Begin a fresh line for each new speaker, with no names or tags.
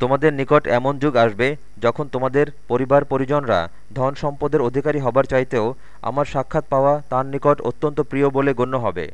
তোমাদের নিকট এমন যুগ আসবে, যখন তোমাদের পরিবার পরিজনরা ধন সম্পদের অধিকারী হবার চাইতেও আমার সাক্ষাৎ পাওয়া তার নিকট অত্যন্ত প্রিয় বলে গণ্য হবে।